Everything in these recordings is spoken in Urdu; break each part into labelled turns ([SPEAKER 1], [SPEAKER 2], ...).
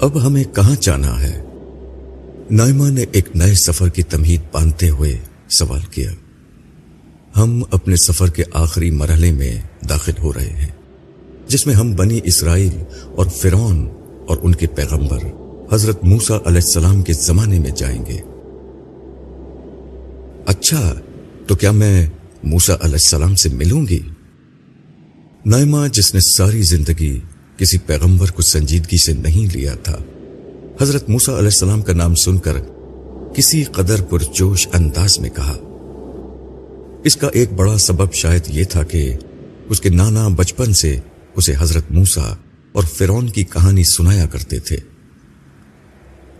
[SPEAKER 1] اب ہمیں کہاں جانا ہے؟ نائمہ نے ایک نئے سفر کی تمہید باندھتے ہوئے سوال کیا۔ ہم اپنے سفر کے آخری مرحلے میں داخل ہو رہے ہیں، جس میں ہم بنی اسرائیل اور فرون اور ان کے پیغمبر حضرت موسا علیہ السلام کے زمانے میں جائیں گے۔ اچھا تو کیا میں موسا علیہ السلام سے ملوں گی؟ نائمہ، جس نے ساری زندگی کسی پیغمبر کو سنجیدگی سے نہیں لیا تھا۔ حضرت موسا علیہ السلام کا نام سن کر کسی قدر پرجوش انداز میں کہا۔ اس کا ایک بڑا سبب شاید یہ تھا کہ اس کے نانا بچپن سے اسے حضرت موسا اور فرون کی کہانی سنایا کرتے تھے۔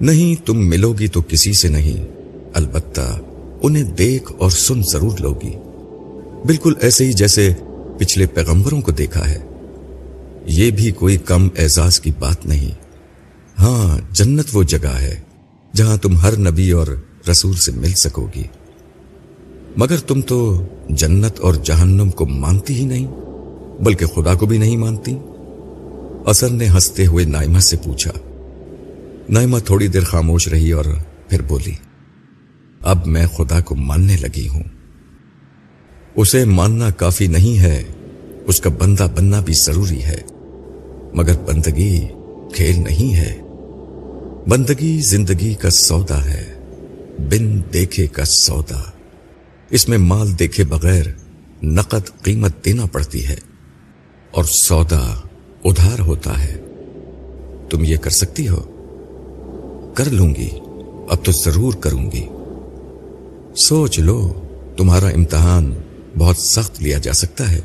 [SPEAKER 1] نہیں تم ملو گی تو کسی سے نہیں، البتہ انہیں دیکھ اور سن ضرور لو گی۔ بالکل ایسے ہی جیسے پچھلے پیغمبروں کو دیکھا ہے۔ یہ بھی کوئی کم اعزاز کی بات نہیں۔ ہاں جنت وہ جگہ ہے جہاں تم ہر نبی اور رسول سے مل سکو گی۔ مگر تم تو جنت اور جہنم کو مانتی ہی نہیں، بلکہ خدا کو بھی نہیں مانتی۔ اثر نے ہنستے ہوئے نائمہ سے پوچھا۔ نائمہ تھوڑی دیر خاموش رہی اور پھر بولی، اب میں خدا کو ماننے لگی ہوں۔ اسے ماننا کافی نہیں ہے۔ اس کا بندہ بننا بھی ضروری ہے۔ مگر بندگی کھیل نہیں ہے۔ بندگی زندگی کا سودا ہے۔ بن دیکھے کا سودا۔ اس میں مال دیکھے بغیر نقد قیمت دینا پڑتی ہے۔ اور سودا ادھار ہوتا ہے۔ تم یہ کر سکتی ہو۔ کر لوں گی۔ اب تو ضرور کروں گی۔ سوچ لو، تمہارا امتحان بہت سخت لیا جا سکتا ہے۔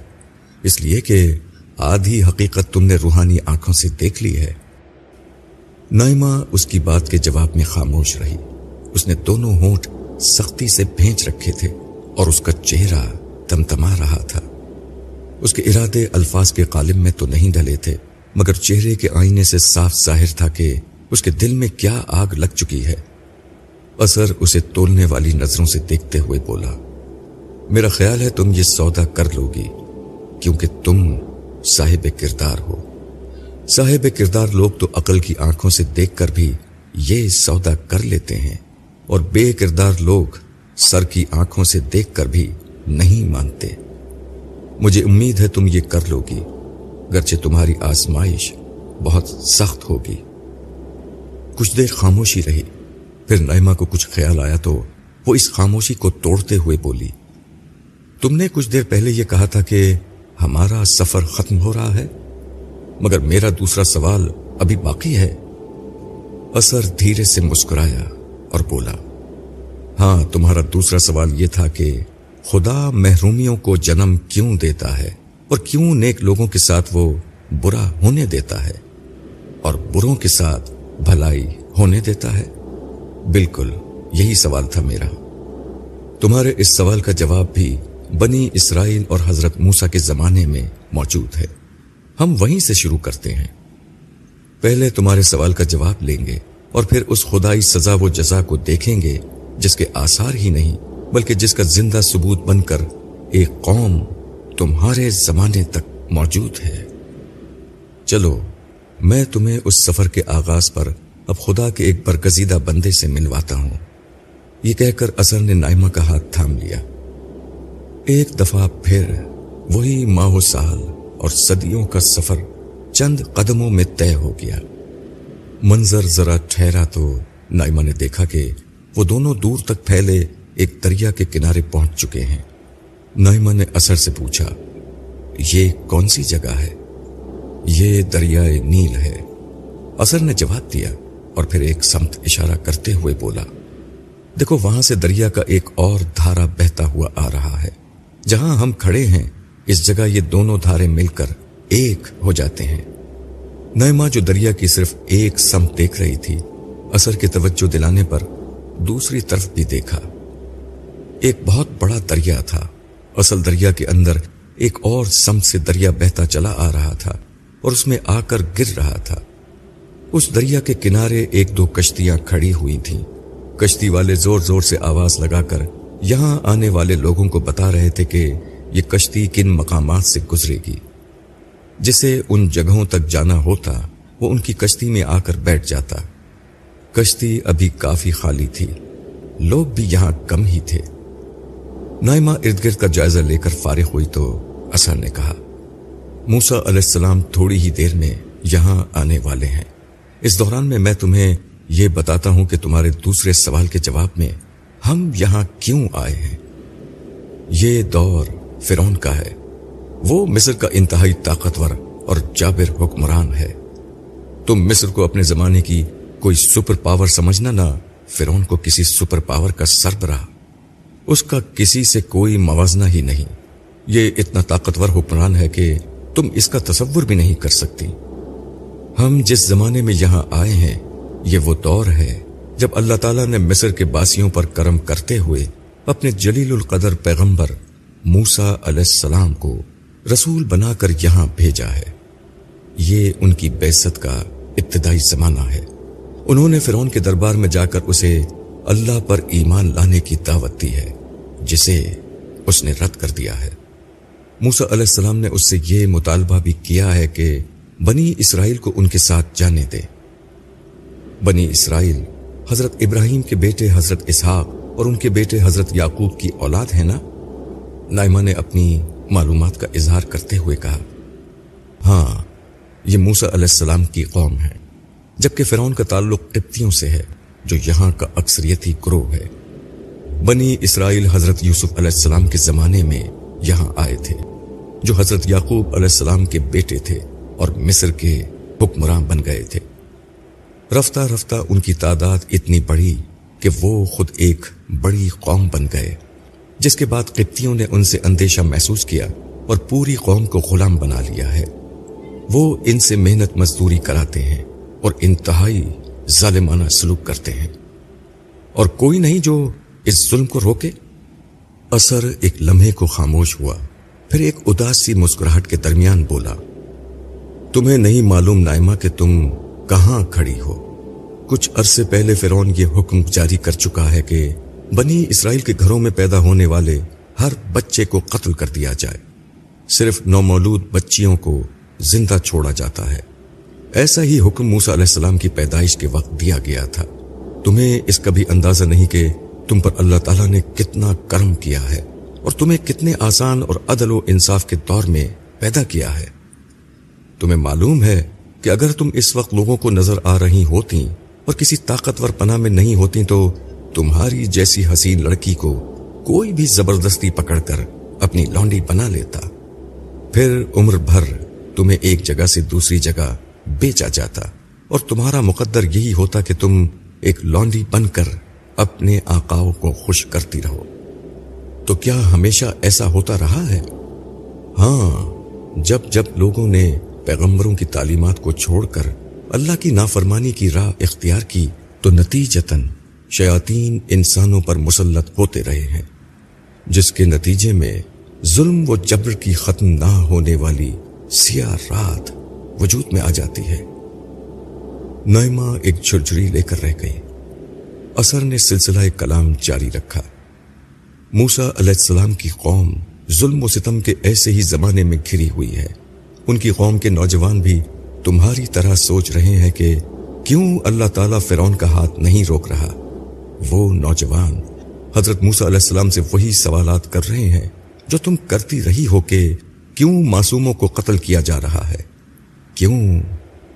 [SPEAKER 1] اس لیے کہ آدھی حقیقت تم نے روحانی آنکھوں سے دیکھ لی ہے۔ نائمہ اس کی بات کے جواب میں خاموش رہی۔ اس نے دونوں ہونٹ سختی سے بھینچ رکھے تھے اور اس کا چہرہ تمتما رہا تھا۔ اس کے ارادے الفاظ کے قالب میں تو نہیں ڈلے تھے، مگر چہرے کے آئینے سے صاف ظاہر تھا کہ اس کے دل میں کیا آگ لگ چکی ہے۔ اثر اسے تولنے والی نظروں سے دیکھتے ہوئے بولا، میرا خیال ہے تم یہ سودا کر لو گی۔ کیونکہ تم صاحب کردار ہو۔ صاحب کردار لوگ تو عقل کی آنکھوں سے دیکھ کر بھی یہ سودا کر لیتے ہیں اور بے کردار لوگ سر کی آنکھوں سے دیکھ کر بھی نہیں مانتے۔ مجھے امید ہے تم یہ کر لو گی گرچہ تمہاری آزمائش بہت سخت ہوگی۔ کچھ دیر خاموشی رہی، پھر نائمہ کو کچھ خیال آیا تو وہ اس خاموشی کو توڑتے ہوئے بولی، تم نے کچھ دیر پہلے یہ کہا تھا کہ ہمارا سفر ختم ہو رہا ہے، مگر میرا دوسرا سوال ابھی باقی ہے۔ اثر دھیرے سے مسکرایا اور بولا ہاں تمہارا دوسرا سوال یہ تھا کہ خدا محرومیوں کو جنم کیوں دیتا ہے اور کیوں نیک لوگوں کے ساتھ وہ برا ہونے دیتا ہے اور بروں کے ساتھ بھلائی ہونے دیتا ہے؟ بالکل، یہی سوال تھا میرا۔ تمہارے اس سوال کا جواب بھی بنی اسرائیل اور حضرت موسا کے زمانے میں موجود ہے۔ ہم وہیں سے شروع کرتے ہیں۔ پہلے تمہارے سوال کا جواب لیں گے اور پھر اس خدائی سزا و جزا کو دیکھیں گے جس کے آثار ہی نہیں، بلکہ جس کا زندہ ثبوت بن کر ایک قوم تمہارے زمانے تک موجود ہے۔ چلو، میں تمہیں اس سفر کے آغاز پر اب خدا کے ایک برگزیدہ بندے سے ملواتا ہوں۔ یہ کہہ کر اثر نے نائمہ کا ہاتھ تھام لیا۔ ایک دفعہ پھر وہی ماہ و سال اور صدیوں کا سفر چند قدموں میں طے ہو گیا۔ منظر ذرا ٹھہرا تو نائمہ نے دیکھا کہ وہ دونوں دور تک پھیلے ایک دریا کے کنارے پہنچ چکے ہیں۔ نائمہ نے اثر سے پوچھا، یہ کون سی جگہ ہے؟ یہ دریائے نیل ہے۔ اثر نے جواب دیا اور پھر ایک سمت اشارہ کرتے ہوئے بولا، دیکھو، وہاں سے دریا کا ایک اور دھارا بہتا ہوا آ رہا ہے۔ جہاں ہم کھڑے ہیں، اس جگہ یہ دونوں دھارے مل کر ایک ہو جاتے ہیں۔ نئما جو دریا کی صرف ایک سمت دیکھ رہی تھی، اثر کی توجہ دلانے پر دوسری طرف بھی دیکھا۔ ایک بہت بڑا دریا تھا۔ اصل دریا کے اندر ایک اور سمت سے دریا بہتا چلا آ رہا تھا اور اس میں آ کر گر رہا تھا۔ اس دریا کے کنارے ایک دو کشتیاں کھڑی ہوئی تھیں۔ کشتی والے زور زور سے آواز لگا کر یہاں آنے والے لوگوں کو بتا رہے تھے کہ یہ کشتی کن مقامات سے گزرے گی۔ جسے ان جگہوں تک جانا ہوتا، وہ ان کی کشتی میں آ کر بیٹھ جاتا۔ کشتی ابھی کافی خالی تھی، لوگ بھی یہاں کم ہی تھے۔ نائمہ ارد گرد کا جائزہ لے کر فارغ ہوئی تو اثر نے کہا موسا علیہ السلام تھوڑی ہی دیر میں یہاں آنے والے ہیں۔ اس دوران میں میں تمہیں یہ بتاتا ہوں کہ تمہارے دوسرے سوال کے جواب میں ہم یہاں کیوں آئے ہیں؟ یہ دور فرون کا ہے۔ وہ مصر کا انتہائی طاقتور اور جابر حکمران ہے۔ تم مصر کو اپنے زمانے کی کوئی سپر پاور سمجھنا نہ فرون کو کسی سپر پاور کا سربراہ۔ اس کا کسی سے کوئی موازنہ ہی نہیں۔ یہ اتنا طاقتور حکمران ہے کہ تم اس کا تصور بھی نہیں کر سکتی۔ ہم جس زمانے میں یہاں آئے ہیں، یہ وہ دور ہے۔ جب اللہ تعالیٰ نے مصر کے باسیوں پر کرم کرتے ہوئے اپنے جلیل القدر پیغمبر موسا علیہ السلام کو رسول بنا کر یہاں بھیجا ہے، یہ ان کی بیست کا ابتدائی زمانہ ہے۔ انہوں نے فرون کے دربار میں جا کر اسے اللہ پر ایمان لانے کی دعوت دی ہے، جسے اس نے رد کر دیا ہے۔ موسا علیہ السلام نے اس سے یہ مطالبہ بھی کیا ہے کہ بنی اسرائیل کو ان کے ساتھ جانے دے۔ بنی اسرائیل حضرت ابراہیم کے بیٹے حضرت اسحاق اور ان کے بیٹے حضرت یعقوب کی اولاد ہے نا؟ نائمہ نے اپنی معلومات کا اظہار کرتے ہوئے کہا ہاں یہ موسا علیہ السلام کی قوم ہے، جبکہ فرعون کا تعلق ٹپتیوں سے ہے، جو یہاں کا اکثریتی گروہ ہے۔ بنی اسرائیل حضرت یوسف علیہ السلام کے زمانے میں یہاں آئے تھے، جو حضرت یعقوب علیہ السلام کے بیٹے تھے اور مصر کے حکمراں بن گئے تھے۔ رفتہ رفتہ ان کی تعداد اتنی بڑی کہ وہ خود ایک بڑی قوم بن گئے، جس کے بعد قبطیوں نے ان سے اندیشہ محسوس کیا اور پوری قوم کو غلام بنا لیا ہے۔ وہ ان سے محنت مزدوری کراتے ہیں اور انتہائی ظالمانہ سلوک کرتے ہیں۔ اور کوئی نہیں جو اس ظلم کو روکے۔ اثر ایک لمحے کو خاموش ہوا، پھر ایک اداس سی مسکراہٹ کے درمیان بولا، تمہیں نہیں معلوم نائمہ کہ تم کہاں کھڑی ہو؟ کچھ عرصے پہلے فرون یہ حکم جاری کر چکا ہے کہ بنی اسرائیل کے گھروں میں پیدا ہونے والے ہر بچے کو قتل کر دیا جائے۔ صرف نومولود بچیوں کو زندہ چھوڑا جاتا ہے۔ ایسا ہی حکم موسا علیہ السلام کی پیدائش کے وقت دیا گیا تھا۔ تمہیں اس کا بھی اندازہ نہیں کہ تم پر اللہ تعالیٰ نے کتنا کرم کیا ہے اور تمہیں کتنے آسان اور عدل و انصاف کے دور میں پیدا کیا ہے۔ تمہیں معلوم ہے کہ اگر تم اس وقت لوگوں کو نظر آ رہی ہوتی اور کسی طاقتور پناہ میں نہیں ہوتی تو تمہاری جیسی حسین لڑکی کو کوئی بھی زبردستی پکڑ کر اپنی لانڈی بنا لیتا۔ پھر عمر بھر تمہیں ایک جگہ سے دوسری جگہ بیچا جاتا اور تمہارا مقدر یہی ہوتا کہ تم ایک لانڈی بن کر اپنے آقاؤں کو خوش کرتی رہو۔ تو کیا ہمیشہ ایسا ہوتا رہا ہے؟ ہاں جب جب لوگوں نے پیغمبروں کی تعلیمات کو چھوڑ کر اللہ کی نافرمانی کی راہ اختیار کی تو نتیجتاً شیاطین انسانوں پر مسلط ہوتے رہے ہیں، جس کے نتیجے میں ظلم و جبر کی ختم نہ ہونے والی سیاہ رات وجود میں آ جاتی ہے۔ نائمہ ایک جھرجھری لے کر رہ گئی۔ اثر نے سلسلہ کلام جاری رکھا۔ موسا علیہ السلام کی قوم ظلم و ستم کے ایسے ہی زمانے میں گھری ہوئی ہے۔ ان کی قوم کے نوجوان بھی تمہاری طرح سوچ رہے ہیں کہ کیوں اللہ تعالیٰ فرعون کا ہاتھ نہیں روک رہا؟ وہ نوجوان حضرت موسا علیہ السلام سے وہی سوالات کر رہے ہیں جو تم کرتی رہی ہو کہ کیوں معصوموں کو قتل کیا جا رہا ہے؟ کیوں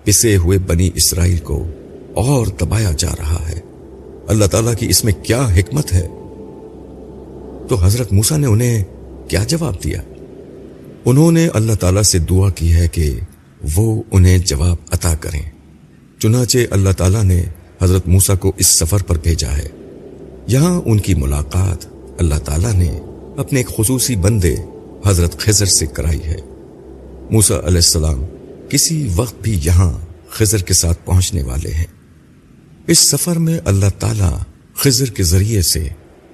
[SPEAKER 1] پسے ہوئے بنی اسرائیل کو اور دبایا جا رہا ہے؟ اللہ تعالیٰ کی اس میں کیا حکمت ہے؟ تو حضرت موسا نے انہیں کیا جواب دیا؟ انہوں نے اللہ تعالیٰ سے دعا کی ہے کہ وہ انہیں جواب عطا کریں۔ چنانچہ اللہ تعالیٰ نے حضرت موسا کو اس سفر پر بھیجا ہے۔ یہاں ان کی ملاقات اللہ تعالیٰ نے اپنے ایک خصوصی بندے حضرت خزر سے کرائی ہے۔ موسا علیہ السلام کسی وقت بھی یہاں خزر کے ساتھ پہنچنے والے ہیں۔ اس سفر میں اللہ تعالی خضر کے ذریعے سے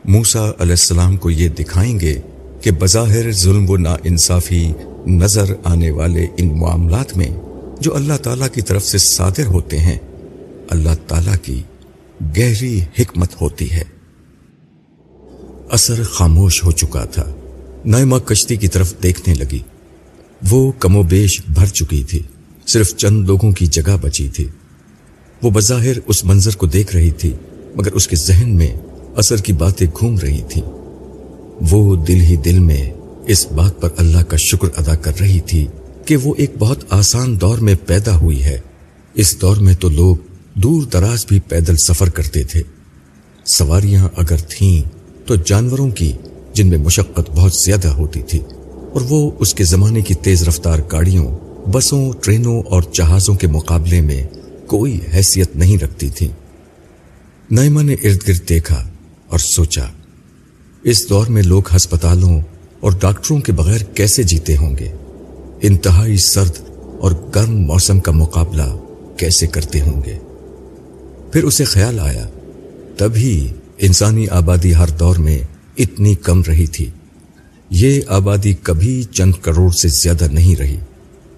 [SPEAKER 1] موسا علیہ السلام کو یہ دکھائیں گے کہ بظاہر ظلم و نا انصافی نظر آنے والے ان معاملات میں جو اللہ تعالیٰ کی طرف سے صادر ہوتے ہیں، اللہ تعالیٰ کی گہری حکمت ہوتی ہے۔ اثر خاموش ہو چکا تھا۔ نائمہ کشتی کی طرف دیکھنے لگی۔ وہ کم و بیش بھر چکی تھی۔ صرف چند لوگوں کی جگہ بچی تھی۔ وہ بظاہر اس منظر کو دیکھ رہی تھی، مگر اس کے ذہن میں اثر کی باتیں گھوم رہی تھی وہ دل ہی دل میں اس بات پر اللہ کا شکر ادا کر رہی تھی کہ وہ ایک بہت آسان دور میں پیدا ہوئی ہے۔ اس دور میں تو لوگ دور دراز بھی پیدل سفر کرتے تھے۔ سواریاں اگر تھیں تو جانوروں کی جن میں مشقت بہت زیادہ ہوتی تھی۔ اور وہ اس کے زمانے کی تیز رفتار گاڑیوں، بسوں، ٹرینوں اور جہازوں کے مقابلے میں کوئی حیثیت نہیں رکھتی تھی نائمہ نے ارد گرد دیکھا اور سوچا اس دور میں لوگ ہسپتالوں اور ڈاکٹروں کے بغیر کیسے جیتے ہوں گے؟ انتہائی سرد اور گرم موسم کا مقابلہ کیسے کرتے ہوں گے؟ پھر اسے خیال آیا، تبھی انسانی آبادی ہر دور میں اتنی کم رہی تھی۔ یہ آبادی کبھی چند کروڑ سے زیادہ نہیں رہی،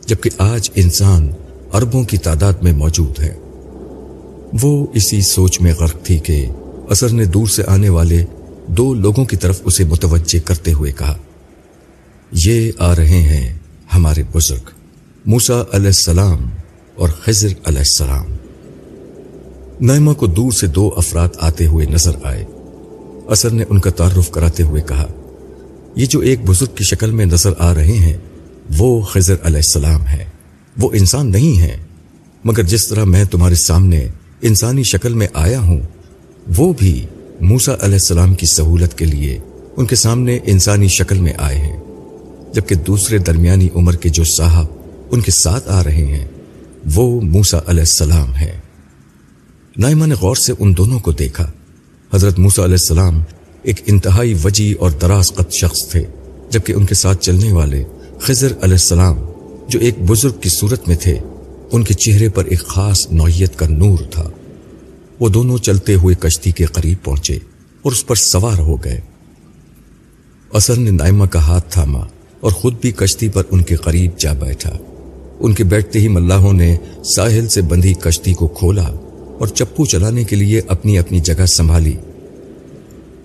[SPEAKER 1] جبکہ آج انسان اربوں کی تعداد میں موجود ہے۔ وہ اسی سوچ میں غرق تھی کہ اثر نے دور سے آنے والے دو لوگوں کی طرف اسے متوجہ کرتے ہوئے کہا، یہ آ رہے ہیں ہمارے بزرگ موسا علیہ السلام اور خضر علیہ السلام۔ نائمہ کو دور سے دو افراد آتے ہوئے نظر آئے۔ اثر نے ان کا تعارف کراتے ہوئے کہا، یہ جو ایک بزرگ کی شکل میں نظر آ رہے ہیں، وہ خضر علیہ السلام ہے وہ انسان نہیں ہے مگر جس طرح میں تمہارے سامنے انسانی شکل میں آیا ہوں، وہ بھی موسا علیہ السلام کی سہولت کے لیے ان کے سامنے انسانی شکل میں آئے ہیں، جبکہ دوسرے درمیانی عمر کے جو صاحب ان کے ساتھ آ رہے ہیں، وہ موسا علیہ السلام ہے نائمہ نے غور سے ان دونوں کو دیکھا۔ حضرت موسا علیہ السلام ایک انتہائی وجی اور دراز قد شخص تھے، جبکہ ان کے ساتھ چلنے والے خضر علیہ السلام جو ایک بزرگ کی صورت میں تھے، ان کے چہرے پر ایک خاص نوعیت کا نور تھا۔ وہ دونوں چلتے ہوئے کشتی کے قریب پہنچے اور اس پر سوار ہو گئے۔ اثر نے نائمہ کا ہاتھ تھاما اور خود بھی کشتی پر ان کے قریب جا بیٹھا۔ ان کے بیٹھتے ہی ملاحوں نے ساحل سے بندھی کشتی کو کھولا اور چپو چلانے کے لیے اپنی اپنی جگہ سنبھالی۔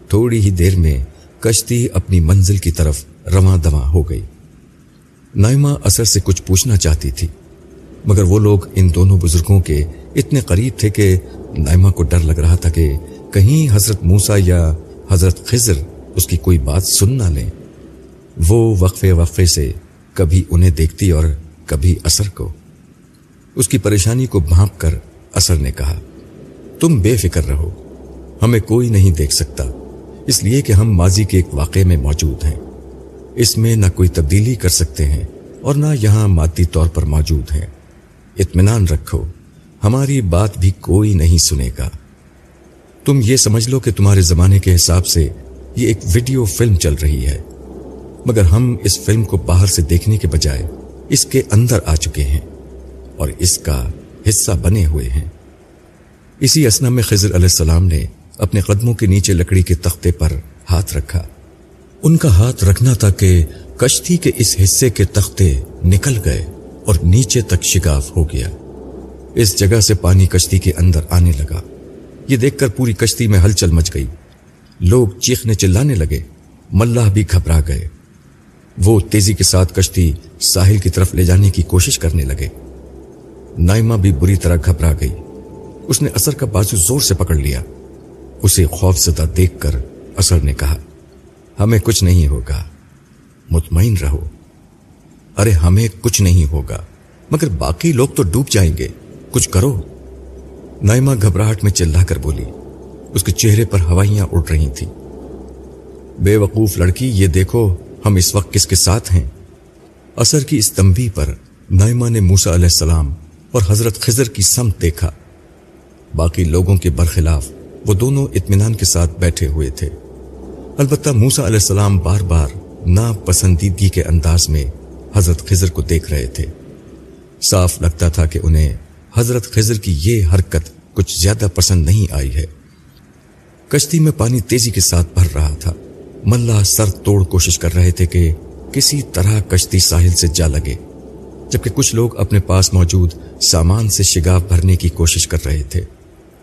[SPEAKER 1] تھوڑی ہی دیر میں کشتی اپنی منزل کی طرف رواں دواں ہو گئی۔ نائمہ اثر سے کچھ پوچھنا چاہتی تھی، مگر وہ لوگ ان دونوں بزرگوں کے اتنے قریب تھے کہ نائمہ کو ڈر لگ رہا تھا کہ کہیں حضرت موسا یا حضرت خضر اس کی کوئی بات سن نہ لیں۔ وہ وقفے وقفے سے کبھی انہیں دیکھتی اور کبھی اثر کو۔ اس کی پریشانی کو بھانپ کر اثر نے کہا، تم بے فکر رہو، ہمیں کوئی نہیں دیکھ سکتا، اس لیے کہ ہم ماضی کے ایک واقعے میں موجود ہیں۔ اس میں نہ کوئی تبدیلی کر سکتے ہیں اور نہ یہاں مادی طور پر موجود ہیں۔ اطمینان رکھو۔ ہماری بات بھی کوئی نہیں سنے گا۔ تم یہ سمجھ لو کہ تمہارے زمانے کے حساب سے یہ ایک ویڈیو فلم چل رہی ہے۔ مگر ہم اس فلم کو باہر سے دیکھنے کے بجائے اس کے اندر آ چکے ہیں اور اس کا حصہ بنے ہوئے ہیں۔ اسی اسنا میں خضر علیہ السلام نے اپنے قدموں کے نیچے لکڑی کے تختے پر ہاتھ رکھا۔ ان کا ہاتھ رکھنا تھا کہ کشتی کے اس حصے کے تختے نکل گئے اور نیچے تک شگاف ہو گیا۔ اس جگہ سے پانی کشتی کے اندر آنے لگا۔ یہ دیکھ کر پوری کشتی میں ہلچل مچ گئی۔ لوگ چیخنے چلانے لگے۔ ملہ بھی گھبرا گئے۔ وہ تیزی کے ساتھ کشتی ساحل کی طرف لے جانے کی کوشش کرنے لگے۔ نائمہ بھی بری طرح گھبرا گئی۔ اس نے اثر کا بازو زور سے پکڑ لیا۔ اسے خوف زدہ دیکھ کر اثر نے کہا، ہمیں کچھ نہیں ہوگا۔ مطمئن رہو۔ ارے، ہمیں کچھ نہیں ہوگا۔ مگر باقی لوگ تو ڈوب جائیں گے۔ کچھ کرو؟ نائمہ گھبراہٹ میں چلا کر بولی، اس کے چہرے پر ہوائیاں اڑ رہی تھیں۔ بے وقوف لڑکی، یہ دیکھو، ہم اس وقت کس کے ساتھ ہیں؟ اثر کی اس تمبی پر نائمہ نے موسا علیہ السلام اور حضرت خضر کی سمت دیکھا۔ باقی لوگوں کے برخلاف وہ دونوں اطمینان کے ساتھ بیٹھے ہوئے تھے۔ البتہ موسا علیہ السلام بار بار ناپسندیدگی کے انداز میں حضرت خضر کو دیکھ رہے تھے۔ صاف لگتا تھا کہ انہیں حضرت خضر کی یہ حرکت کچھ زیادہ پسند نہیں آئی ہے۔ کشتی میں پانی تیزی کے ساتھ بھر رہا تھا۔ ملا سر توڑ کوشش کر رہے تھے کہ کسی طرح کشتی ساحل سے جا لگے، جبکہ کچھ لوگ اپنے پاس موجود سامان سے شگاف بھرنے کی کوشش کر رہے تھے۔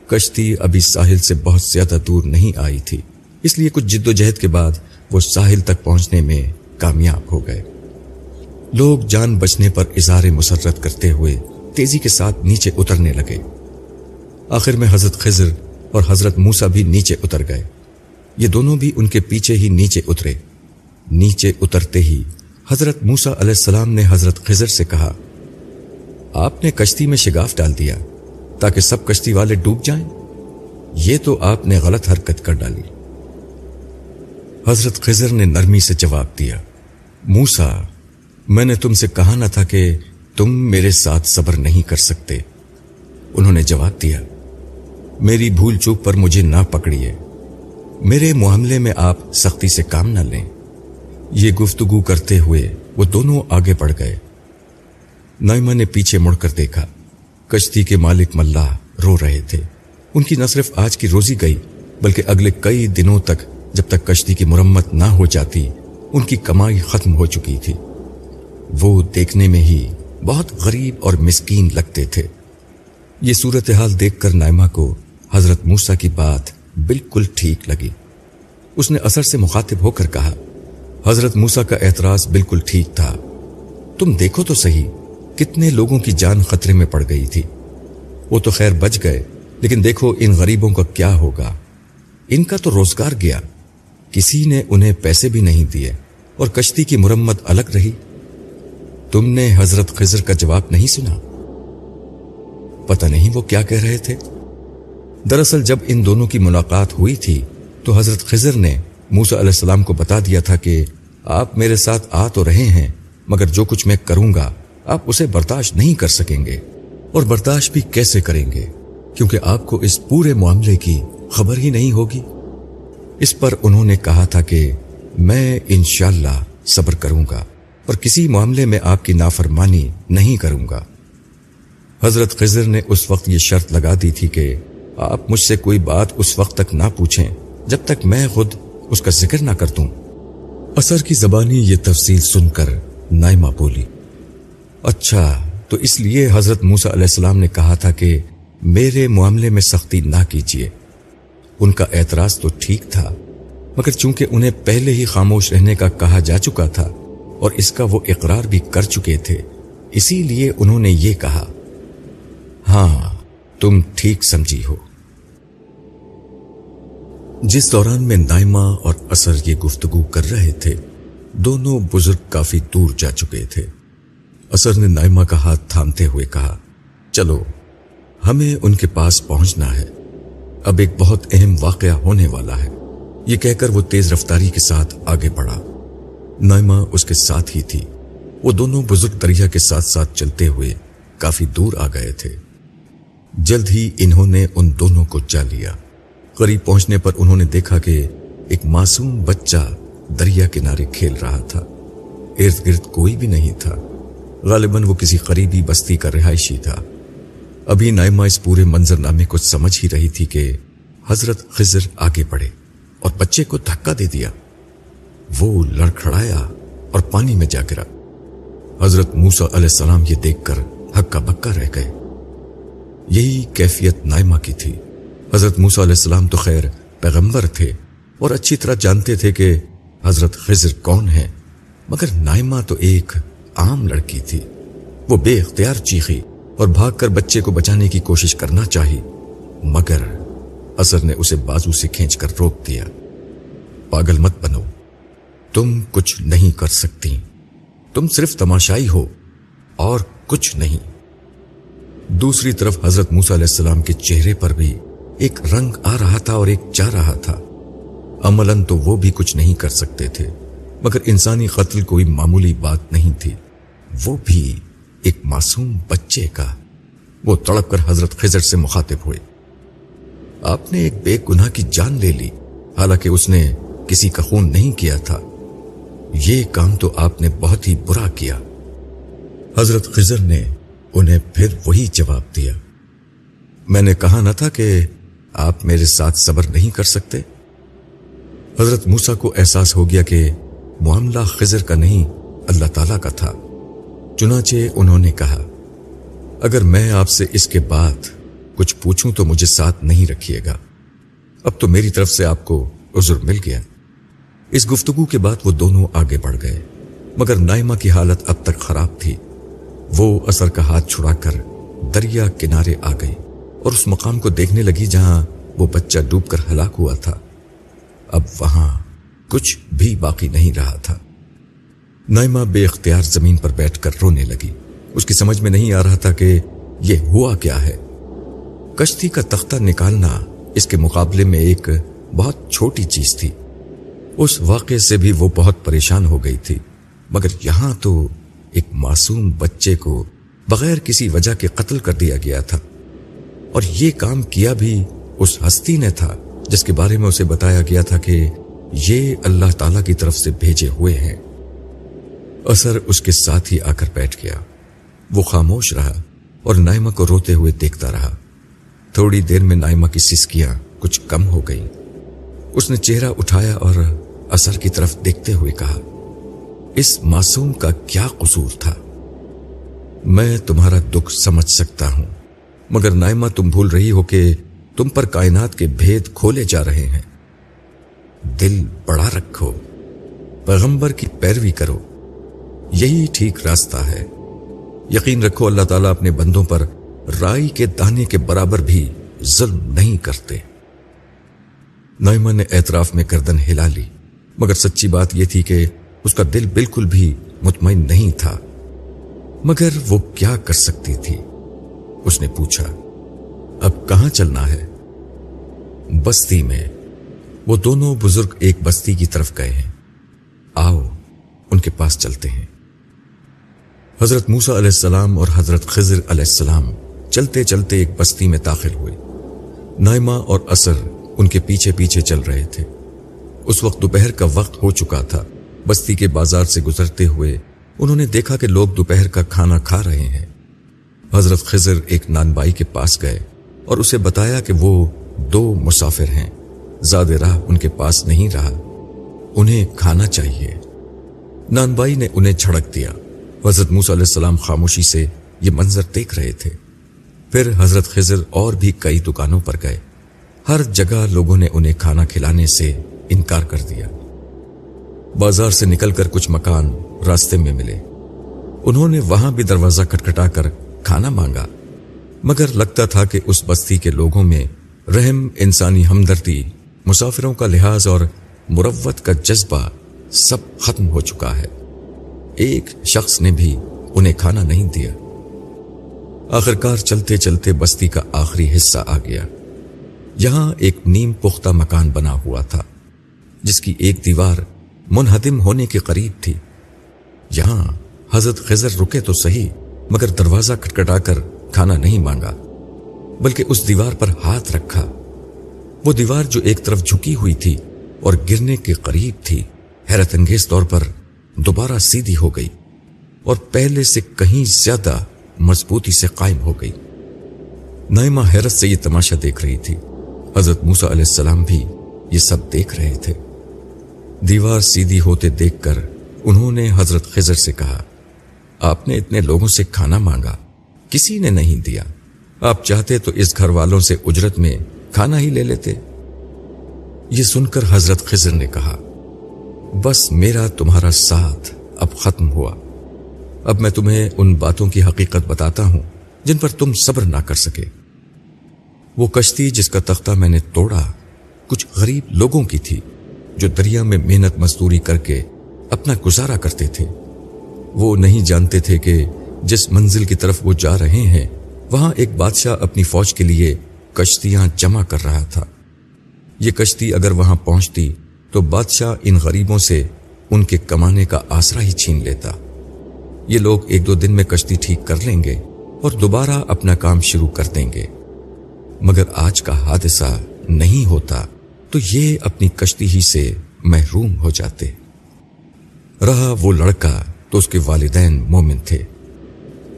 [SPEAKER 1] کشتی ابھی ساحل سے بہت زیادہ دور نہیں آئی تھی، اس لیے کچھ جد و جہد کے بعد وہ ساحل تک پہنچنے میں کامیاب ہو گئے۔ لوگ جان بچنے پر اظہار مسرت کرتے ہوئے تیزی کے ساتھ نیچے اترنے لگے۔ آخر میں حضرت خضر اور حضرت موسا بھی نیچے اتر گئے۔ یہ دونوں بھی ان کے پیچھے ہی نیچے اترے۔ نیچے اترتے ہی حضرت موسا علیہ السلام نے حضرت خضر سے کہا، آپ نے کشتی میں شگاف ڈال دیا تاکہ سب کشتی والے ڈوب جائیں۔ یہ تو آپ نے غلط حرکت کر ڈالی۔ حضرت خضر نے نرمی سے جواب دیا موسا میں نے تم سے کہا نہ تھا کہ تم میرے ساتھ صبر نہیں کر سکتے۔ انہوں نے جواب دیا، میری بھول چوک پر مجھے نہ پکڑیے۔ میرے معاملے میں آپ سختی سے کام نہ لیں۔ یہ گفتگو کرتے ہوئے وہ دونوں آگے بڑھ گئے۔ نائمہ نے پیچھے مڑ کر دیکھا، کشتی کے مالک ملا رو رہے تھے۔ ان کی نہ صرف آج کی روزی گئی، بلکہ اگلے کئی دنوں تک جب تک کشتی کی مرمت نہ ہو جاتی، ان کی کمائی ختم ہو چکی تھی۔ وہ دیکھنے میں ہی بہت غریب اور مسکین لگتے تھے۔ یہ صورتحال دیکھ کر نائمہ کو حضرت موسا کی بات بالکل ٹھیک لگی۔ اس نے اثر سے مخاطب ہو کر کہا، حضرت موسا کا اعتراض بالکل ٹھیک تھا۔ تم دیکھو تو صحیح کتنے لوگوں کی جان خطرے میں پڑ گئی تھی۔ وہ تو خیر بچ گئے، لیکن دیکھو ان غریبوں کا کیا ہوگا۔ ان کا تو روزگار گیا۔ کسی نے انہیں پیسے بھی نہیں دیے اور کشتی کی مرمت الگ رہی۔ تم نے حضرت خضر کا جواب نہیں سنا؟ پتہ نہیں وہ کیا کہہ رہے تھے۔ دراصل جب ان دونوں کی ملاقات ہوئی تھی، تو حضرت خضر نے موسا علیہ السلام کو بتا دیا تھا کہ آپ میرے ساتھ آ تو رہے ہیں، مگر جو کچھ میں کروں گا، آپ اسے برداشت نہیں کر سکیں گے۔ اور برداشت بھی کیسے کریں گے؟ کیونکہ آپ کو اس پورے معاملے کی خبر ہی نہیں ہوگی۔ اس پر انہوں نے کہا تھا کہ میں انشاءاللہ صبر کروں گا۔ اور کسی معاملے میں آپ کی نافرمانی نہیں کروں گا۔ حضرت خضر نے اس وقت یہ شرط لگا دی تھی کہ آپ مجھ سے کوئی بات اس وقت تک نہ پوچھیں جب تک میں خود اس کا ذکر نہ کر دوں۔ اثر کی زبانی یہ تفصیل سن کر نائمہ بولی۔ اچھا تو اس لیے حضرت موسا علیہ السلام نے کہا تھا کہ میرے معاملے میں سختی نہ کیجیے۔ ان کا اعتراض تو ٹھیک تھا، مگر چونکہ انہیں پہلے ہی خاموش رہنے کا کہا جا چکا تھا اور اس کا وہ اقرار بھی کر چکے تھے۔ اسی لیے انہوں نے یہ کہا ہاں تم ٹھیک سمجھی ہو۔ جس دوران میں نائمہ اور اثر یہ گفتگو کر رہے تھے، دونوں بزرگ کافی دور جا چکے تھے۔ اثر نے نائمہ کا ہاتھ تھامتے ہوئے کہا، چلو، ہمیں ان کے پاس پہنچنا ہے۔ اب ایک بہت اہم واقعہ ہونے والا ہے۔ یہ کہہ کر وہ تیز رفتاری کے ساتھ آگے بڑھا۔ نائمہ اس کے ساتھ ہی تھی۔ وہ دونوں بزرگ دریا کے ساتھ ساتھ چلتے ہوئے کافی دور آ گئے تھے۔ جلد ہی انہوں نے ان دونوں کو جا لیا۔ قریب پہنچنے پر انہوں نے دیکھا کہ ایک معصوم بچہ دریا کنارے کھیل رہا تھا۔ ارد گرد کوئی بھی نہیں تھا۔ غالباً وہ کسی قریبی بستی کا رہائشی تھا۔ ابھی نائمہ اس پورے منظر نامے کو سمجھ ہی رہی تھی کہ حضرت خزر آگے بڑھے اور بچے کو دھکا دے دیا۔ وہ لڑکھڑایا اور پانی میں جا گرا۔ حضرت موسا علیہ السلام یہ دیکھ کر ہکا بکا رہ گئے۔ یہی کیفیت نائمہ کی تھی۔ حضرت موسا علیہ السلام تو خیر پیغمبر تھے اور اچھی طرح جانتے تھے کہ حضرت خضر کون ہے مگر نائمہ تو ایک عام لڑکی تھی۔ وہ بے اختیار چیخی اور بھاگ کر بچے کو بچانے کی کوشش کرنا چاہی۔ مگر اثر نے اسے بازو سے کھینچ کر روک دیا۔ پاگل مت بنو۔ تم کچھ نہیں کر سکتی۔ تم صرف تماشائی ہو اور کچھ نہیں۔ دوسری طرف حضرت موسا علیہ السلام کے چہرے پر بھی ایک رنگ آ رہا تھا اور ایک جا رہا تھا۔ عملاً تو وہ بھی کچھ نہیں کر سکتے تھے، مگر انسانی قتل کوئی معمولی بات نہیں تھی۔ وہ بھی ایک معصوم بچے کا۔ وہ تڑپ کر حضرت خزر سے مخاطب ہوئے۔ آپ نے ایک بے گناہ کی جان لے لی، حالانکہ اس نے کسی کا خون نہیں کیا تھا۔ یہ کام تو آپ نے بہت ہی برا کیا۔ حضرت خزر نے انہیں پھر وہی جواب دیا۔ میں نے کہا نہ تھا کہ آپ میرے ساتھ صبر نہیں کر سکتے۔ حضرت موسا کو احساس ہو گیا کہ معاملہ خزر کا نہیں، اللہ تعالی کا تھا۔ چنانچہ انہوں نے کہا، اگر میں آپ سے اس کے بعد کچھ پوچھوں تو مجھے ساتھ نہیں رکھیے گا۔ اب تو میری طرف سے آپ کو عذر مل گیا۔ اس گفتگو کے بعد وہ دونوں آگے بڑھ گئے، مگر نائمہ کی حالت اب تک خراب تھی۔ وہ اثر کا ہاتھ چھڑا کر دریا کنارے آ گئی اور اس مقام کو دیکھنے لگی جہاں وہ بچہ ڈوب کر ہلاک ہوا تھا۔ اب وہاں کچھ بھی باقی نہیں رہا تھا۔ نائمہ بے اختیار زمین پر بیٹھ کر رونے لگی۔ اس کی سمجھ میں نہیں آ رہا تھا کہ یہ ہوا کیا ہے۔ کشتی کا تختہ نکالنا اس کے مقابلے میں ایک بہت چھوٹی چیز تھی۔ اس واقعے سے بھی وہ بہت پریشان ہو گئی تھی۔ مگر یہاں تو ایک معصوم بچے کو بغیر کسی وجہ کے قتل کر دیا گیا تھا۔ اور یہ کام کیا بھی اس ہستی نے تھا، جس کے بارے میں اسے بتایا گیا تھا کہ یہ اللہ تعالی کی طرف سے بھیجے ہوئے ہیں۔ اثر اس کے ساتھ ہی آ کر بیٹھ گیا۔ وہ خاموش رہا اور نائمہ کو روتے ہوئے دیکھتا رہا۔ تھوڑی دیر میں نائمہ کی سسکیاں کچھ کم ہو گئی اس نے چہرہ اٹھایا اور اثر کی طرف دیکھتے ہوئے کہا، اس معصوم کا کیا قصور تھا؟ میں تمہارا دکھ سمجھ سکتا ہوں، مگر نائمہ تم بھول رہی ہو کہ تم پر کائنات کے بھید کھولے جا رہے ہیں۔ دل بڑا رکھو، پیغمبر کی پیروی کرو، یہی ٹھیک راستہ ہے۔ یقین رکھو اللہ تعالیٰ اپنے بندوں پر رائی کے دانے کے برابر بھی ظلم نہیں کرتے۔ نائمہ نے اعتراف میں گردن ہلا لی۔ مگر سچی بات یہ تھی کہ اس کا دل بالکل بھی مطمئن نہیں تھا۔ مگر وہ کیا کر سکتی تھی؟ اس نے پوچھا، اب کہاں چلنا ہے؟ بستی میں۔ وہ دونوں بزرگ ایک بستی کی طرف گئے ہیں۔ آؤ، ان کے پاس چلتے ہیں۔ حضرت موسا علیہ السلام اور حضرت خضر علیہ السلام چلتے چلتے ایک بستی میں داخل ہوئے۔ نائمہ اور اثر ان کے پیچھے پیچھے چل رہے تھے۔ اس وقت دوپہر کا وقت ہو چکا تھا۔ بستی کے بازار سے گزرتے ہوئے انہوں نے دیکھا کہ لوگ دوپہر کا کھانا کھا رہے ہیں۔ حضرت خضر ایک نان بائی کے پاس گئے اور اسے بتایا کہ وہ دو مسافر ہیں۔ زیادہ راہ ان کے پاس نہیں رہا۔ انہیں کھانا چاہیے۔ نان بائی نے انہیں چھڑک دیا۔ حضرت موس علیہ السلام خاموشی سے یہ منظر دیکھ رہے تھے۔ پھر حضرت خضر اور بھی کئی دکانوں پر گئے۔ ہر جگہ لوگوں نے انہیں کھانا کھلانے سے انکار کر دیا۔ بازار سے نکل کر کچھ مکان راستے میں ملے۔ انہوں نے وہاں بھی دروازہ کٹکھٹا کر کھانا مانگا۔ مگر لگتا تھا کہ اس بستی کے لوگوں میں رحم، انسانی ہمدردی، مسافروں کا لحاظ اور مروت کا جذبہ سب ختم ہو چکا ہے۔ ایک شخص نے بھی انہیں کھانا نہیں دیا۔ آخرکار چلتے چلتے بستی کا آخری حصہ آ گیا۔ یہاں ایک نیم پختہ مکان بنا ہوا تھا۔ جس کی ایک دیوار منہدم ہونے کے قریب تھی۔ یہاں حضرت خزر رکے تو صحیح، مگر دروازہ کٹکٹا کر کھانا نہیں مانگا، بلکہ اس دیوار پر ہاتھ رکھا۔ وہ دیوار جو ایک طرف جھکی ہوئی تھی اور گرنے کے قریب تھی، حیرت انگیز طور پر دوبارہ سیدھی ہو گئی اور پہلے سے کہیں زیادہ مضبوطی سے قائم ہو گئی۔ نائمہ حیرت سے یہ تماشا دیکھ رہی تھی۔ حضرت موسا علیہ السلام بھی یہ سب دیکھ رہے تھے۔ دیوار سیدھی ہوتے دیکھ کر انہوں نے حضرت خزر سے کہا، آپ نے اتنے لوگوں سے کھانا مانگا، کسی نے نہیں دیا، آپ چاہتے تو اس گھر والوں سے اجرت میں کھانا ہی لے لیتے۔ یہ سن کر حضرت خزر نے کہا، بس میرا تمہارا ساتھ اب ختم ہوا۔ اب میں تمہیں ان باتوں کی حقیقت بتاتا ہوں جن پر تم صبر نہ کر سکے۔ وہ کشتی جس کا تختہ میں نے توڑا، کچھ غریب لوگوں کی تھی۔ جو دریا میں محنت مزدوری کر کے اپنا گزارا کرتے تھے۔ وہ نہیں جانتے تھے کہ جس منزل کی طرف وہ جا رہے ہیں، وہاں ایک بادشاہ اپنی فوج کے لیے کشتیاں جمع کر رہا تھا۔ یہ کشتی اگر وہاں پہنچتی تو بادشاہ ان غریبوں سے ان کے کمانے کا آسرا ہی چھین لیتا۔ یہ لوگ ایک دو دن میں کشتی ٹھیک کر لیں گے اور دوبارہ اپنا کام شروع کر دیں گے۔ مگر آج کا حادثہ نہیں ہوتا۔ تو یہ اپنی کشتی ہی سے محروم ہو جاتے۔ رہا وہ لڑکا تو اس کے والدین مومن تھے۔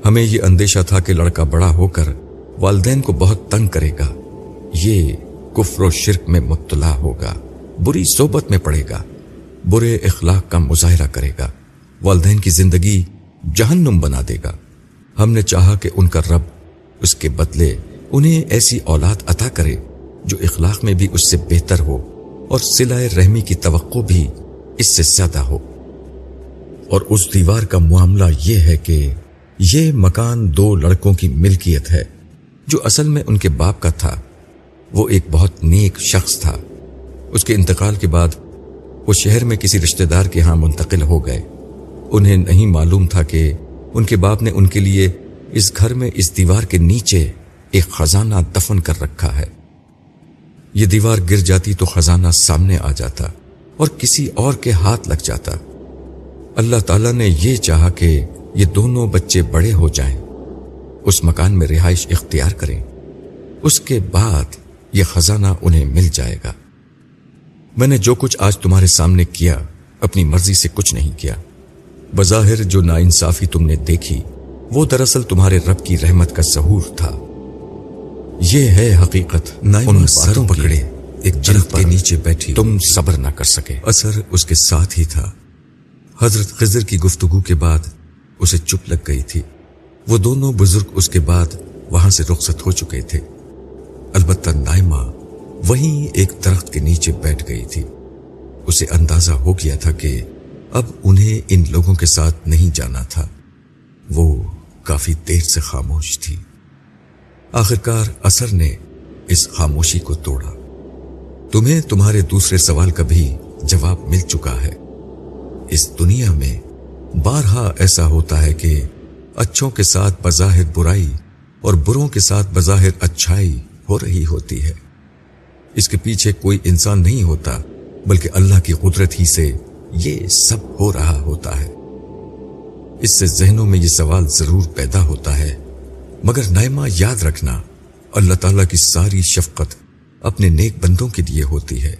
[SPEAKER 1] ہمیں یہ اندیشہ تھا کہ لڑکا بڑا ہو کر والدین کو بہت تنگ کرے گا۔ یہ کفر و شرک میں مبتلا ہوگا۔ بری صحبت میں پڑے گا۔ برے اخلاق کا مظاہرہ کرے گا۔ والدین کی زندگی جہنم بنا دے گا۔ ہم نے چاہا کہ ان کا رب اس کے بدلے انہیں ایسی اولاد عطا کرے۔ جو اخلاق میں بھی اس سے بہتر ہو اور سلائے رحمی کی توقع بھی اس سے زیادہ ہو۔ اور اس دیوار کا معاملہ یہ ہے کہ یہ مکان دو لڑکوں کی ملکیت ہے، جو اصل میں ان کے باپ کا تھا۔ وہ ایک بہت نیک شخص تھا۔ اس کے انتقال کے بعد وہ شہر میں کسی رشتہ دار کے ہاں منتقل ہو گئے۔ انہیں نہیں معلوم تھا کہ ان کے باپ نے ان کے لیے اس گھر میں اس دیوار کے نیچے ایک خزانہ دفن کر رکھا ہے۔ یہ دیوار گر جاتی تو خزانہ سامنے آ جاتا اور کسی اور کے ہاتھ لگ جاتا۔ اللہ تعالیٰ نے یہ چاہا کہ یہ دونوں بچے بڑے ہو جائیں۔ اس مکان میں رہائش اختیار کریں۔ اس کے بعد یہ خزانہ انہیں مل جائے گا۔ میں نے جو کچھ آج تمہارے سامنے کیا، اپنی مرضی سے کچھ نہیں کیا۔ بظاہر جو ناانصافی تم نے دیکھی، وہ دراصل تمہارے رب کی رحمت کا ظہور تھا۔ یہ ہے حقیقت ان سروں پکڑے ایک جلد کے نیچے بیٹھی تم صبر نہ کر سکے۔ اثر اس کے ساتھ ہی تھا۔ حضرت خضر کی گفتگو کے بعد اسے چپ لگ گئی تھی۔ وہ دونوں بزرگ اس کے بعد وہاں سے رخصت ہو چکے تھے۔ البتہ نائمہ وہیں ایک درخت کے نیچے بیٹھ گئی تھی۔ اسے اندازہ ہو گیا تھا کہ اب انہیں ان لوگوں کے ساتھ نہیں جانا تھا۔ وہ کافی دیر سے خاموش تھی۔ آخرکار اثر نے اس خاموشی کو توڑا۔ تمہیں تمہارے دوسرے سوال کا بھی جواب مل چکا ہے۔ اس دنیا میں بارہا ایسا ہوتا ہے کہ اچھوں کے ساتھ بظاہر برائی اور بروں کے ساتھ بظاہر اچھائی ہو رہی ہوتی ہے۔ اس کے پیچھے کوئی انسان نہیں ہوتا، بلکہ اللہ کی قدرت ہی سے یہ سب ہو رہا ہوتا ہے۔ اس سے ذہنوں میں یہ سوال ضرور پیدا ہوتا ہے مگر نائمہ یاد رکھنا، اللہ تعالی کی ساری شفقت اپنے نیک بندوں کے لیے ہوتی ہے۔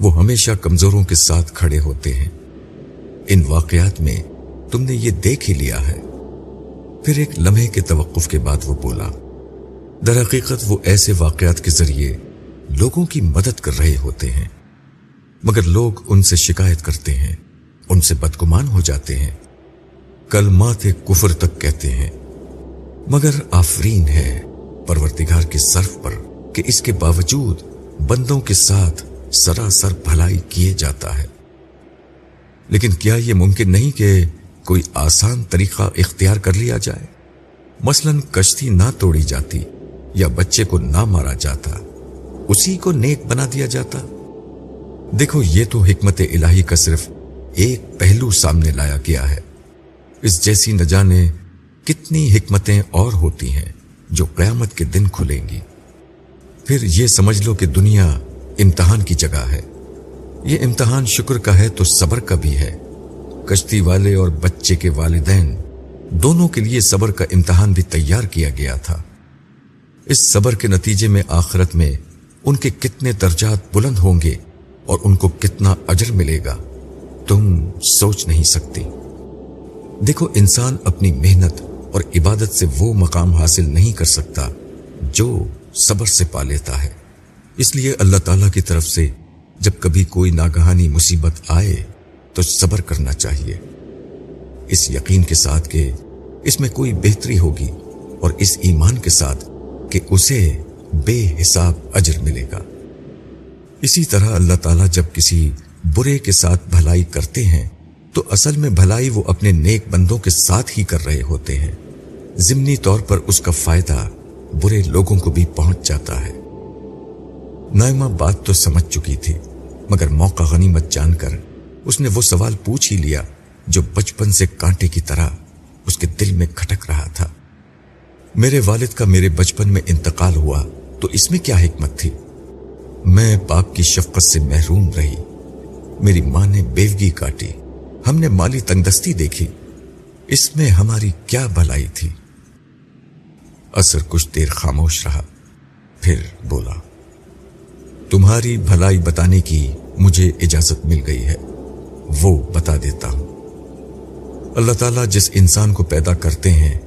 [SPEAKER 1] وہ ہمیشہ کمزوروں کے ساتھ کھڑے ہوتے ہیں۔ ان واقعات میں تم نے یہ دیکھ ہی لیا ہے۔ پھر ایک لمحے کے توقف کے بعد وہ بولا، در حقیقت وہ ایسے واقعات کے ذریعے لوگوں کی مدد کر رہے ہوتے ہیں۔ مگر لوگ ان سے شکایت کرتے ہیں، ان سے بدگمان ہو جاتے ہیں۔ کلمات کفر تک کہتے ہیں۔ مگر آفرین ہے پرورتگار کے صرف پر کہ اس کے باوجود بندوں کے ساتھ سراسر بھلائی کیے جاتا ہے۔ لیکن کیا یہ ممکن نہیں کہ کوئی آسان طریقہ اختیار کر لیا جائے؟ مثلا کشتی نہ توڑی جاتی یا بچے کو نہ مارا جاتا، اسی کو نیک بنا دیا جاتا۔ دیکھو، یہ تو حکمت الہی کا صرف ایک پہلو سامنے لایا گیا ہے۔ اس جیسی نہ جانے کتنی حکمتیں اور ہوتی ہیں جو قیامت کے دن کھلیں گی۔ پھر یہ سمجھ لو کہ دنیا امتحان کی جگہ ہے۔ یہ امتحان شکر کا ہے تو صبر کا بھی ہے۔ کشتی والے اور بچے کے والدین، دونوں کے لیے صبر کا امتحان بھی تیار کیا گیا تھا۔ اس صبر کے نتیجے میں آخرت میں ان کے کتنے درجات بلند ہوں گے اور ان کو کتنا اجر ملے گا، تم سوچ نہیں سکتی۔ دیکھو انسان اپنی محنت اور عبادت سے وہ مقام حاصل نہیں کر سکتا جو صبر سے پا لیتا ہے۔ اس لیے اللہ تعالی کی طرف سے جب کبھی کوئی ناگہانی مصیبت آئے تو صبر کرنا چاہیے۔ اس یقین کے ساتھ کہ اس میں کوئی بہتری ہوگی اور اس ایمان کے ساتھ کہ اسے بے حساب اجر ملے گا۔ اسی طرح اللہ تعالیٰ جب کسی برے کے ساتھ بھلائی کرتے ہیں تو اصل میں بھلائی وہ اپنے نیک بندوں کے ساتھ ہی کر رہے ہوتے ہیں۔ ضمنی طور پر اس کا فائدہ برے لوگوں کو بھی پہنچ جاتا ہے۔ نائمہ بات تو سمجھ چکی تھی، مگر موقع غنیمت جان کر اس نے وہ سوال پوچھ ہی لیا جو بچپن سے کانٹے کی طرح اس کے دل میں کھٹک رہا تھا۔ میرے والد کا میرے بچپن میں انتقال ہوا تو اس میں کیا حکمت تھی؟ میں باپ کی شفقت سے محروم رہی، میری ماں نے بیوگی کاٹی۔ ہم نے مالی تنگدستی دیکھی۔ اس میں ہماری کیا بھلائی تھی؟ اثر کچھ دیر خاموش رہا، پھر بولا، تمہاری بھلائی بتانے کی مجھے اجازت مل گئی ہے، وہ بتا دیتا ہوں۔ اللہ تعالیٰ جس انسان کو پیدا کرتے ہیں،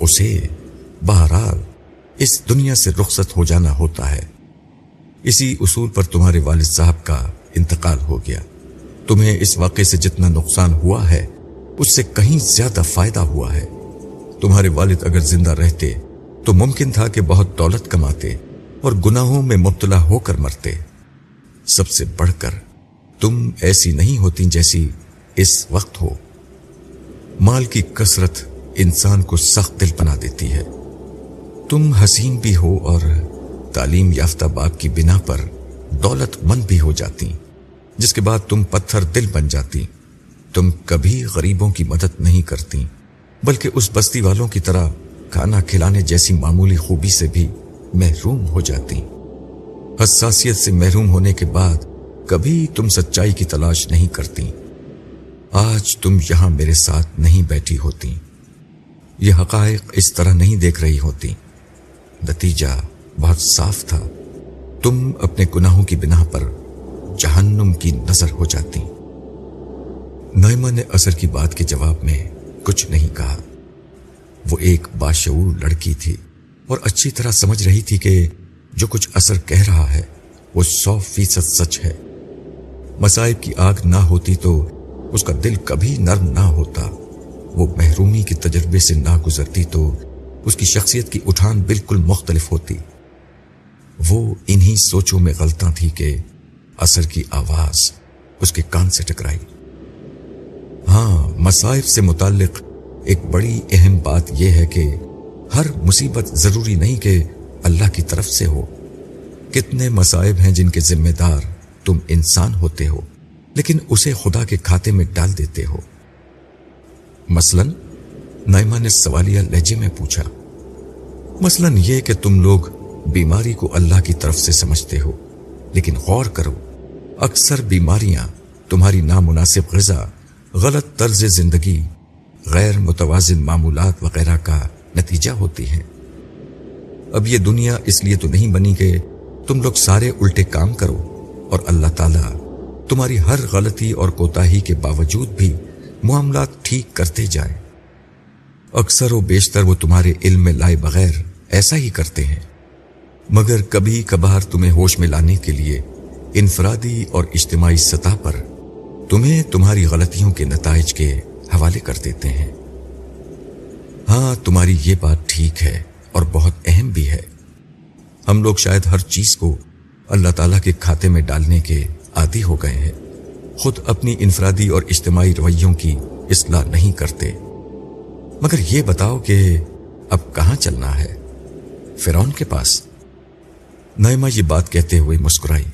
[SPEAKER 1] اسے بہرحال اس دنیا سے رخصت ہو جانا ہوتا ہے۔ اسی اصول پر تمہارے والد صاحب کا انتقال ہو گیا۔ تمہیں اس واقعے سے جتنا نقصان ہوا ہے، اس سے کہیں زیادہ فائدہ ہوا ہے۔ تمہارے والد اگر زندہ رہتے، تو ممکن تھا کہ بہت دولت کماتے اور گناہوں میں مبتلا ہو کر مرتے۔ سب سے بڑھ کر تم ایسی نہیں ہوتی جیسی اس وقت ہو۔ مال کی کثرت انسان کو سخت دل بنا دیتی ہے۔ تم حسین بھی ہو اور تعلیم یافتہ باپ کی بنا پر دولت مند بھی ہو جاتی۔ جس کے بعد تم پتھر دل بن جاتی۔ تم کبھی غریبوں کی مدد نہیں کرتی، بلکہ اس بستی والوں کی طرح کھانا کھلانے جیسی معمولی خوبی سے بھی محروم ہو جاتی۔ حساسیت سے محروم ہونے کے بعد کبھی تم سچائی کی تلاش نہیں کرتی۔ آج تم یہاں میرے ساتھ نہیں بیٹھی ہوتی۔ یہ حقائق اس طرح نہیں دیکھ رہی ہوتی۔ نتیجہ بہت صاف تھا۔ تم اپنے گناہوں کی بنا پر جہنم کی نظر ہو جاتی۔ نائمہ نے اثر کی بات کے جواب میں کچھ نہیں کہا۔ وہ ایک باشعور لڑکی تھی اور اچھی طرح سمجھ رہی تھی کہ جو کچھ اثر کہہ رہا ہے وہ سو فیصد سچ ہے۔ مسائب کی آگ نہ ہوتی تو اس کا دل کبھی نرم نہ ہوتا۔ وہ محرومی کے تجربے سے نہ گزرتی تو اس کی شخصیت کی اٹھان بالکل مختلف ہوتی۔ وہ انہی سوچوں میں غلطاں تھی کہ اثر کی آواز اس کے کان سے ٹکرائی۔ ہاں مسائب سے متعلق ایک بڑی اہم بات یہ ہے کہ ہر مصیبت ضروری نہیں کہ اللہ کی طرف سے ہو۔ کتنے مسائب ہیں جن کے ذمہ دار تم انسان ہوتے ہو، لیکن اسے خدا کے کھاتے میں ڈال دیتے ہو۔ مثلا نائمہ نے سوالیہ لہجے میں پوچھا، مثلا یہ کہ تم لوگ بیماری کو اللہ کی طرف سے سمجھتے ہو لیکن غور کرو، اکثر بیماریاں تمہاری نامناسب غذا، غلط طرز زندگی، غیر متوازن معمولات وغیرہ کا نتیجہ ہوتی ہیں۔ اب یہ دنیا اس لیے تو نہیں بنی کہ تم لوگ سارے الٹے کام کرو اور اللہ تعالیٰ تمہاری ہر غلطی اور کوتاہی کے باوجود بھی معاملات ٹھیک کرتے جائیں۔ اکثر و بیشتر وہ تمہارے علم میں لائے بغیر ایسا ہی کرتے ہیں۔ مگر کبھی کبھار تمہیں ہوش میں لانے کے لیے انفرادی اور اجتماعی سطح پر تمہیں تمہاری غلطیوں کے نتائج کے حوالے کر دیتے ہیں۔ ہاں تمہاری یہ بات ٹھیک ہے اور بہت اہم بھی ہے۔ ہم لوگ شاید ہر چیز کو اللہ تعالی کے کھاتے میں ڈالنے کے عادی ہو گئے ہیں۔ خود اپنی انفرادی اور اجتماعی رویوں کی اصلاح نہیں کرتے۔ مگر یہ بتاؤ کہ اب کہاں چلنا ہے؟ فرون کے پاس۔ نائمہ یہ بات کہتے ہوئے مسکرائی۔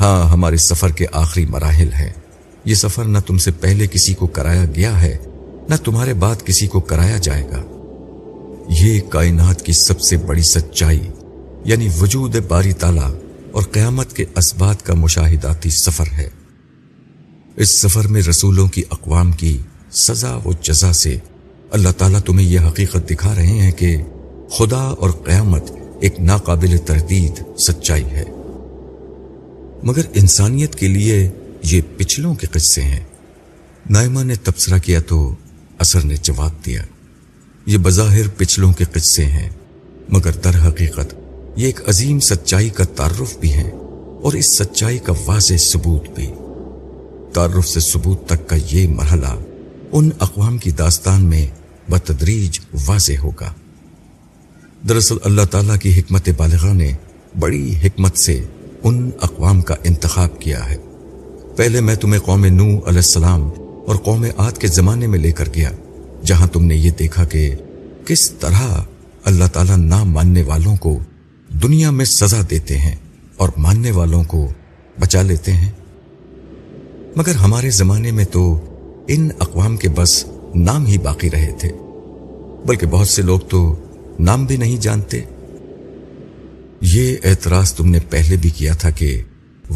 [SPEAKER 1] ہاں ہمارے سفر کے آخری مراحل ہیں۔ یہ سفر نہ تم سے پہلے کسی کو کرایا گیا ہے، نہ تمہارے بعد کسی کو کرایا جائے گا۔ یہ کائنات کی سب سے بڑی سچائی یعنی وجود باری تالا اور قیامت کے اسبات کا مشاہداتی سفر ہے۔ اس سفر میں رسولوں کی اقوام کی سزا و جزا سے اللہ تعالیٰ تمہیں یہ حقیقت دکھا رہے ہیں کہ خدا اور قیامت ایک ناقابل تردید سچائی ہے۔ مگر انسانیت کے لیے یہ پچھلوں کے قصے ہیں۔ نائمہ نے تبصرہ کیا تو اثر نے جواب دیا۔ یہ بظاہر پچھلوں کے قصے ہیں، مگر در حقیقت یہ ایک عظیم سچائی کا تعارف بھی ہے اور اس سچائی کا واضح ثبوت بھی۔ تعارف سے ثبوت تک کا یہ مرحلہ ان اقوام کی داستان میں بتدریج واضح ہوگا۔ دراصل اللہ تعالیٰ کی حکمت بالغاہ نے بڑی حکمت سے ان اقوام کا انتخاب کیا ہے۔ پہلے میں تمہیں قوم نو علیہ السلام اور قوم آد کے زمانے میں لے کر گیا، جہاں تم نے یہ دیکھا کہ کس طرح اللہ تعالیٰ نہ ماننے والوں کو دنیا میں سزا دیتے ہیں اور ماننے والوں کو بچا لیتے ہیں۔ مگر ہمارے زمانے میں تو ان اقوام کے بس نام ہی باقی رہے تھے، بلکہ بہت سے لوگ تو نام بھی نہیں جانتے۔ یہ اعتراض تم نے پہلے بھی کیا تھا کہ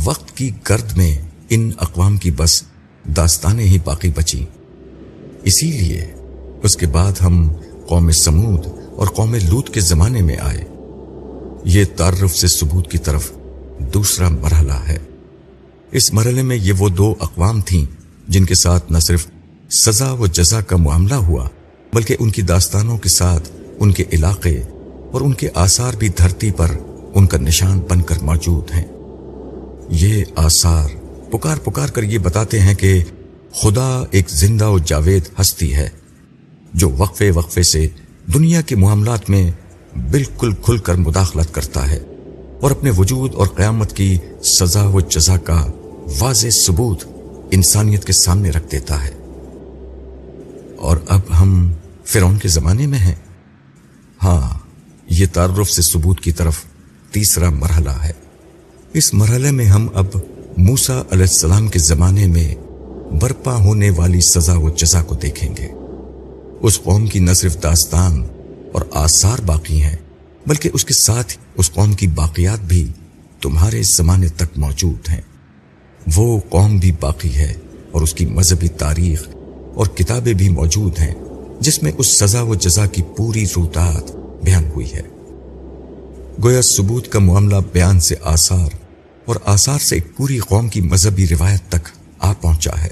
[SPEAKER 1] وقت کی گرد میں ان اقوام کی بس داستانیں ہی باقی بچی اسی لیے اس کے بعد ہم قوم سمود اور قوم لوت کے زمانے میں آئے۔ یہ تعارف سے ثبوت کی طرف دوسرا مرحلہ ہے۔ اس مرحلے میں یہ وہ دو اقوام تھیں جن کے ساتھ نہ صرف سزا و جزا کا معاملہ ہوا بلکہ ان کی داستانوں کے ساتھ ان کے علاقے اور ان کے آثار بھی دھرتی پر ان کا نشان بن کر موجود ہیں۔ یہ آثار پکار پکار کر یہ بتاتے ہیں کہ خدا ایک زندہ و جاوید ہستی ہے، جو وقفے وقفے سے دنیا کے معاملات میں بالکل کھل کر مداخلت کرتا ہے اور اپنے وجود اور قیامت کی سزا و جزا کا واضح ثبوت انسانیت کے سامنے رکھ دیتا ہے۔ اور اب ہم فرون کے زمانے میں ہیں۔ ہاں یہ تعارف سے ثبوت کی طرف تیسرا مرحلہ ہے۔ اس مرحلے میں ہم اب موسا علیہ السلام کے زمانے میں برپا ہونے والی سزا و جزا کو دیکھیں گے۔ اس قوم کی نہ صرف داستان اور آثار باقی ہیں، بلکہ اس کے ساتھ اس قوم کی باقیات بھی تمہارے زمانے تک موجود ہیں۔ وہ قوم بھی باقی ہے اور اس کی مذہبی تاریخ اور کتابیں بھی موجود ہیں۔ جس میں اس سزا و جزا کی پوری روتات بیان ہوئی ہے۔ گویا ثبوت کا معاملہ بیان سے آثار اور آثار سے ایک پوری قوم کی مذہبی روایت تک آ پہنچا ہے۔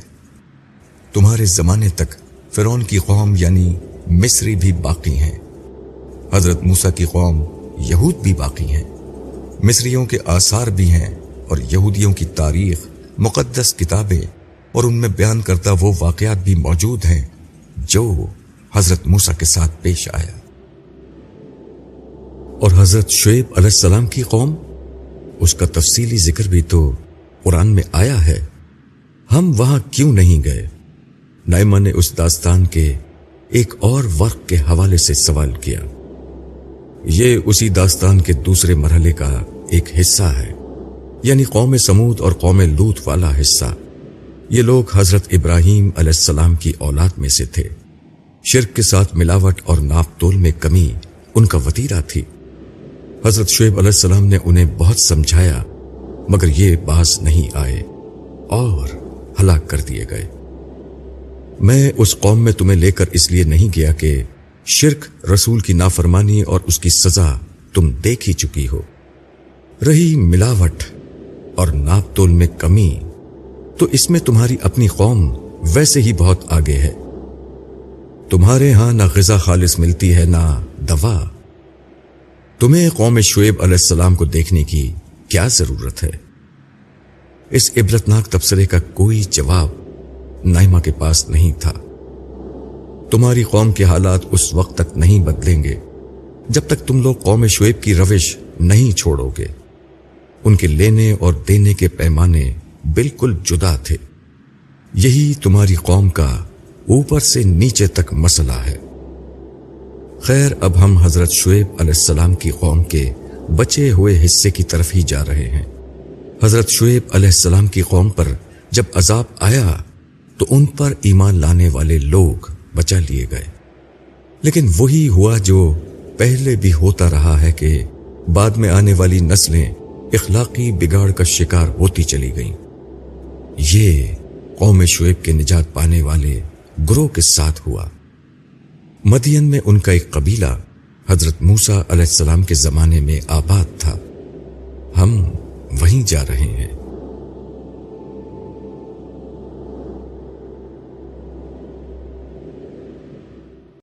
[SPEAKER 1] تمہارے زمانے تک فرون کی قوم یعنی مصری بھی باقی ہیں۔ حضرت موسا کی قوم یہود بھی باقی ہیں۔ مصریوں کے آثار بھی ہیں اور یہودیوں کی تاریخ، مقدس کتابیں اور ان میں بیان کرتا وہ واقعات بھی موجود ہیں جو حضرت موسا کے ساتھ پیش آیا۔ اور حضرت شعیب علیہ السلام کی قوم، اس کا تفصیلی ذکر بھی تو قرآن میں آیا ہے۔ ہم وہاں کیوں نہیں گئے؟ نائمہ نے اس داستان کے ایک اور وقت کے حوالے سے سوال کیا۔ یہ اسی داستان کے دوسرے مرحلے کا ایک حصہ ہے یعنی قوم سمود اور قوم لوت والا حصہ۔ یہ لوگ حضرت ابراہیم علیہ السلام کی اولاد میں سے تھے۔ شرک کے ساتھ ملاوٹ اور ناپ تول میں کمی ان کا وطیرہ تھی۔ حضرت شعیب علیہ السلام نے انہیں بہت سمجھایا، مگر یہ باز نہیں آئے اور ہلاک کر دیے گئے۔ میں اس قوم میں تمہیں لے کر اس لیے نہیں گیا کہ شرک رسول کی نافرمانی اور اس کی سزا تم دیکھ ہی چکی ہو۔ رہی ملاوٹ اور ناپ تول میں کمی، تو اس میں تمہاری اپنی قوم ویسے ہی بہت آگے ہے۔ تمہارے ہاں نہ غذا خالص ملتی ہے نہ دوا۔ تمہیں قوم شعیب علیہ السلام کو دیکھنے کی کیا ضرورت ہے؟ اس عبرتناک تبصرے کا کوئی جواب نائمہ کے پاس نہیں تھا۔ تمہاری قوم کے حالات اس وقت تک نہیں بدلیں گے، جب تک تم لوگ قوم شعیب کی روش نہیں چھوڑو گے۔ ان کے لینے اور دینے کے پیمانے بالکل جدا تھے۔ یہی تمہاری قوم کا اوپر سے نیچے تک مسئلہ ہے۔ خیر، اب ہم حضرت شعیب علیہ السلام کی قوم کے بچے ہوئے حصے کی طرف ہی جا رہے ہیں۔ حضرت شعیب علیہ السلام کی قوم پر جب عذاب آیا، تو ان پر ایمان لانے والے لوگ بچا لیے گئے۔ لیکن وہی ہوا جو پہلے بھی ہوتا رہا ہے کہ بعد میں آنے والی نسلیں اخلاقی بگاڑ کا شکار ہوتی چلی گئیں۔ یہ قوم شعیب کے نجات پانے والے گروہ کے ساتھ ہوا۔ مدین میں ان کا ایک قبیلہ حضرت موسا علیہ السلام کے زمانے میں آباد تھا۔ ہم وہیں جا رہے ہیں۔